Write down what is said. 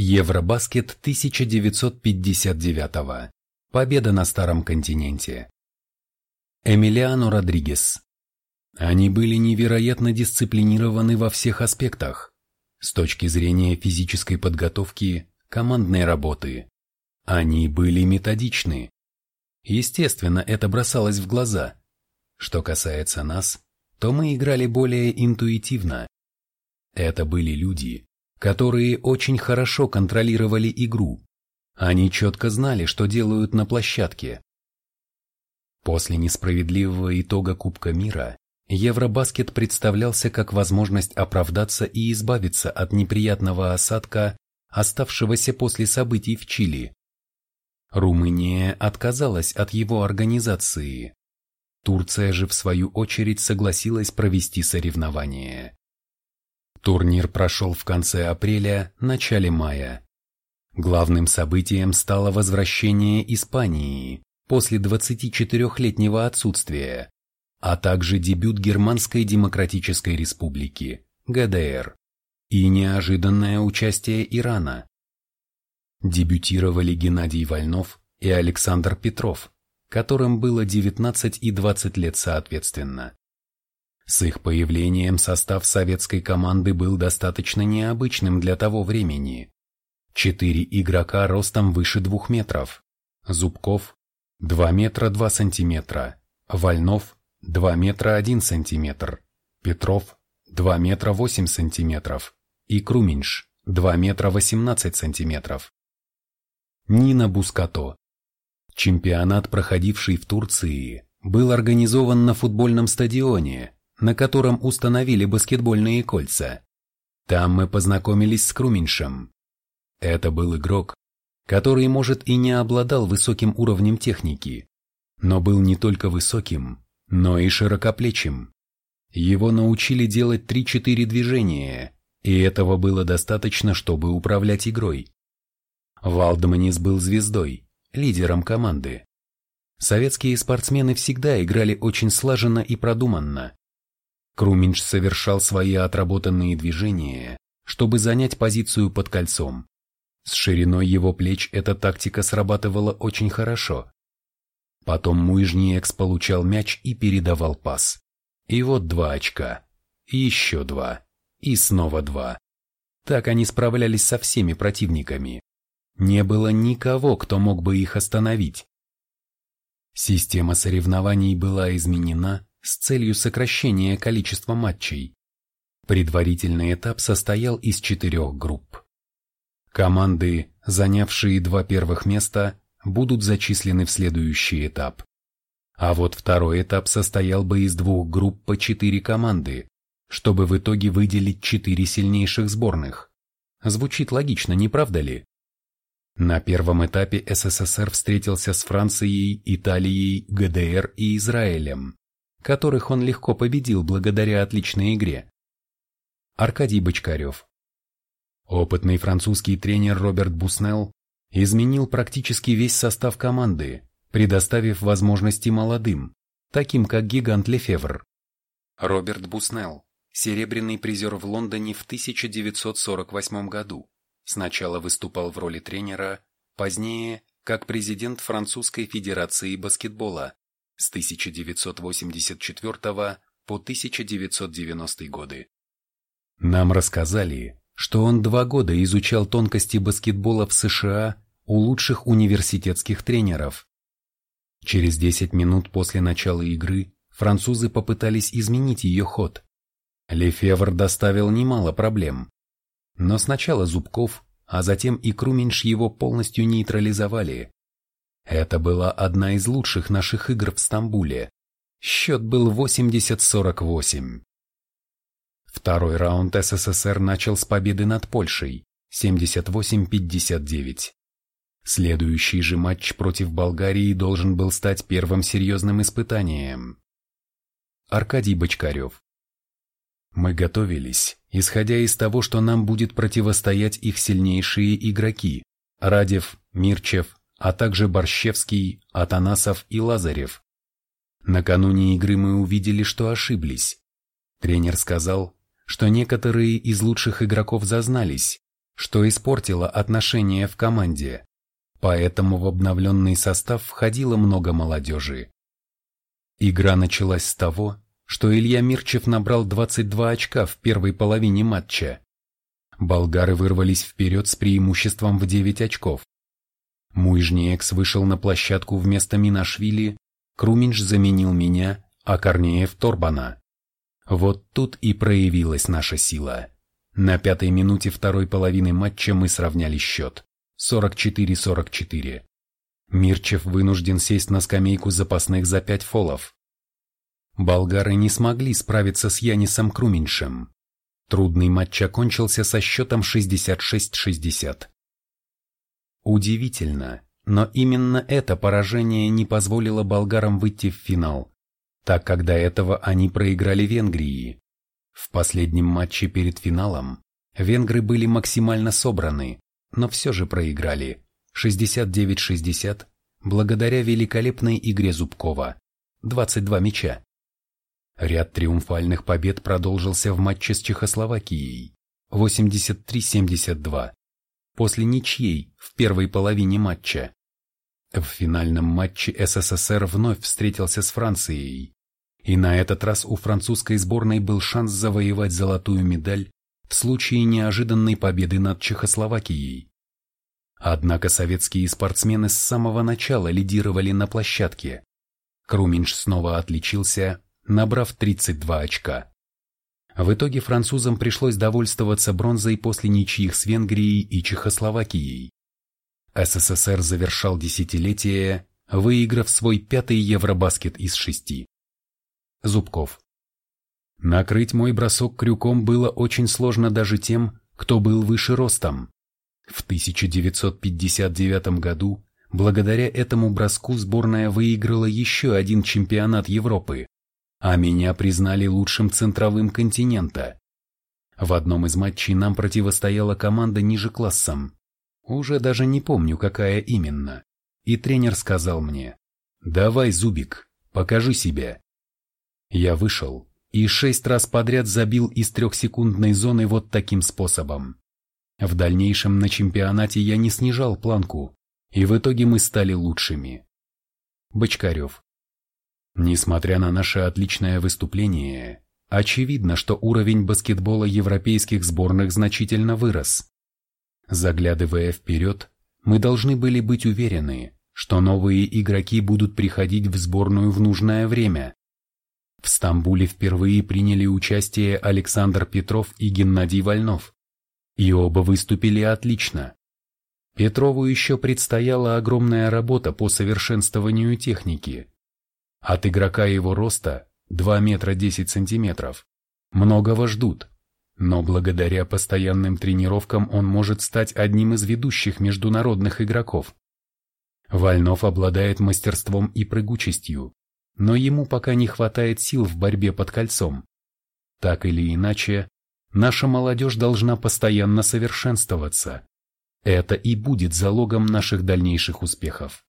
Евробаскет 1959. Победа на Старом континенте. Эмилиано Родригес. Они были невероятно дисциплинированы во всех аспектах. С точки зрения физической подготовки, командной работы. Они были методичны. Естественно, это бросалось в глаза. Что касается нас, то мы играли более интуитивно. Это были люди, которые очень хорошо контролировали игру. Они четко знали, что делают на площадке. После несправедливого итога Кубка мира Евробаскет представлялся как возможность оправдаться и избавиться от неприятного осадка, оставшегося после событий в Чили. Румыния отказалась от его организации. Турция же в свою очередь согласилась провести соревнования. Турнир прошел в конце апреля, начале мая. Главным событием стало возвращение Испании после 24-летнего отсутствия, а также дебют Германской Демократической Республики, ГДР, и неожиданное участие Ирана. Дебютировали Геннадий Вольнов и Александр Петров, которым было 19 и 20 лет соответственно. С их появлением состав советской команды был достаточно необычным для того времени. Четыре игрока ростом выше двух метров. Зубков – 2 метра 2 сантиметра. Вольнов – 2 метра 1 сантиметр. Петров – 2 метра 8 сантиметров. И Круминш – 2 метра 18 сантиметров. Нина Бускато. Чемпионат, проходивший в Турции, был организован на футбольном стадионе – на котором установили баскетбольные кольца. Там мы познакомились с Круминшем. Это был игрок, который, может, и не обладал высоким уровнем техники, но был не только высоким, но и широкоплечим. Его научили делать 3-4 движения, и этого было достаточно, чтобы управлять игрой. Валдманис был звездой, лидером команды. Советские спортсмены всегда играли очень слаженно и продуманно, Круминч совершал свои отработанные движения, чтобы занять позицию под кольцом. С шириной его плеч эта тактика срабатывала очень хорошо. Потом Муижниекс получал мяч и передавал пас. И вот два очка. И еще два. И снова два. Так они справлялись со всеми противниками. Не было никого, кто мог бы их остановить. Система соревнований была изменена, с целью сокращения количества матчей. Предварительный этап состоял из четырех групп. Команды, занявшие два первых места, будут зачислены в следующий этап. А вот второй этап состоял бы из двух групп по четыре команды, чтобы в итоге выделить четыре сильнейших сборных. Звучит логично, не правда ли? На первом этапе СССР встретился с Францией, Италией, ГДР и Израилем которых он легко победил благодаря отличной игре. Аркадий Бочкарев Опытный французский тренер Роберт Буснелл изменил практически весь состав команды, предоставив возможности молодым, таким как гигант Лефевр. Роберт Буснелл, серебряный призер в Лондоне в 1948 году, сначала выступал в роли тренера, позднее – как президент Французской Федерации баскетбола с 1984 по 1990 годы. Нам рассказали, что он два года изучал тонкости баскетбола в США у лучших университетских тренеров. Через 10 минут после начала игры французы попытались изменить ее ход. Лефевр доставил немало проблем. Но сначала Зубков, а затем и Круменьш его полностью нейтрализовали. Это была одна из лучших наших игр в Стамбуле. Счет был 80-48. Второй раунд СССР начал с победы над Польшей 78-59. Следующий же матч против Болгарии должен был стать первым серьезным испытанием. Аркадий Бочкарев Мы готовились, исходя из того, что нам будет противостоять их сильнейшие игроки – Радев, Мирчев, а также Борщевский, Атанасов и Лазарев. Накануне игры мы увидели, что ошиблись. Тренер сказал, что некоторые из лучших игроков зазнались, что испортило отношения в команде, поэтому в обновленный состав входило много молодежи. Игра началась с того, что Илья Мирчев набрал 22 очка в первой половине матча. Болгары вырвались вперед с преимуществом в 9 очков. Муйжниекс вышел на площадку вместо Минашвили, Круминж заменил меня, а Корнеев Торбана. Вот тут и проявилась наша сила. На пятой минуте второй половины матча мы сравняли счет. 44-44. Мирчев вынужден сесть на скамейку запасных за пять фолов. Болгары не смогли справиться с Янисом Круминшем. Трудный матч окончился со счетом 66-60. Удивительно, но именно это поражение не позволило болгарам выйти в финал, так как до этого они проиграли Венгрии. В последнем матче перед финалом венгры были максимально собраны, но все же проиграли 69-60 благодаря великолепной игре Зубкова 22 мяча. Ряд триумфальных побед продолжился в матче с Чехословакией 83-72 после ничьей в первой половине матча. В финальном матче СССР вновь встретился с Францией, и на этот раз у французской сборной был шанс завоевать золотую медаль в случае неожиданной победы над Чехословакией. Однако советские спортсмены с самого начала лидировали на площадке. Круминш снова отличился, набрав 32 очка. В итоге французам пришлось довольствоваться бронзой после ничьих с Венгрией и Чехословакией. СССР завершал десятилетие, выиграв свой пятый Евробаскет из шести. Зубков. Накрыть мой бросок крюком было очень сложно даже тем, кто был выше ростом. В 1959 году благодаря этому броску сборная выиграла еще один чемпионат Европы, а меня признали лучшим центровым континента. В одном из матчей нам противостояла команда ниже классом. Уже даже не помню, какая именно. И тренер сказал мне, «Давай, Зубик, покажи себя». Я вышел и шесть раз подряд забил из трехсекундной зоны вот таким способом. В дальнейшем на чемпионате я не снижал планку, и в итоге мы стали лучшими. Бочкарев. Несмотря на наше отличное выступление, очевидно, что уровень баскетбола европейских сборных значительно вырос. Заглядывая вперед, мы должны были быть уверены, что новые игроки будут приходить в сборную в нужное время. В Стамбуле впервые приняли участие Александр Петров и Геннадий Вольнов. И оба выступили отлично. Петрову еще предстояла огромная работа по совершенствованию техники, от игрока его роста 2 метра 10 сантиметров многого ждут, но благодаря постоянным тренировкам он может стать одним из ведущих международных игроков. Вольнов обладает мастерством и прыгучестью, но ему пока не хватает сил в борьбе под кольцом. Так или иначе, наша молодежь должна постоянно совершенствоваться. Это и будет залогом наших дальнейших успехов.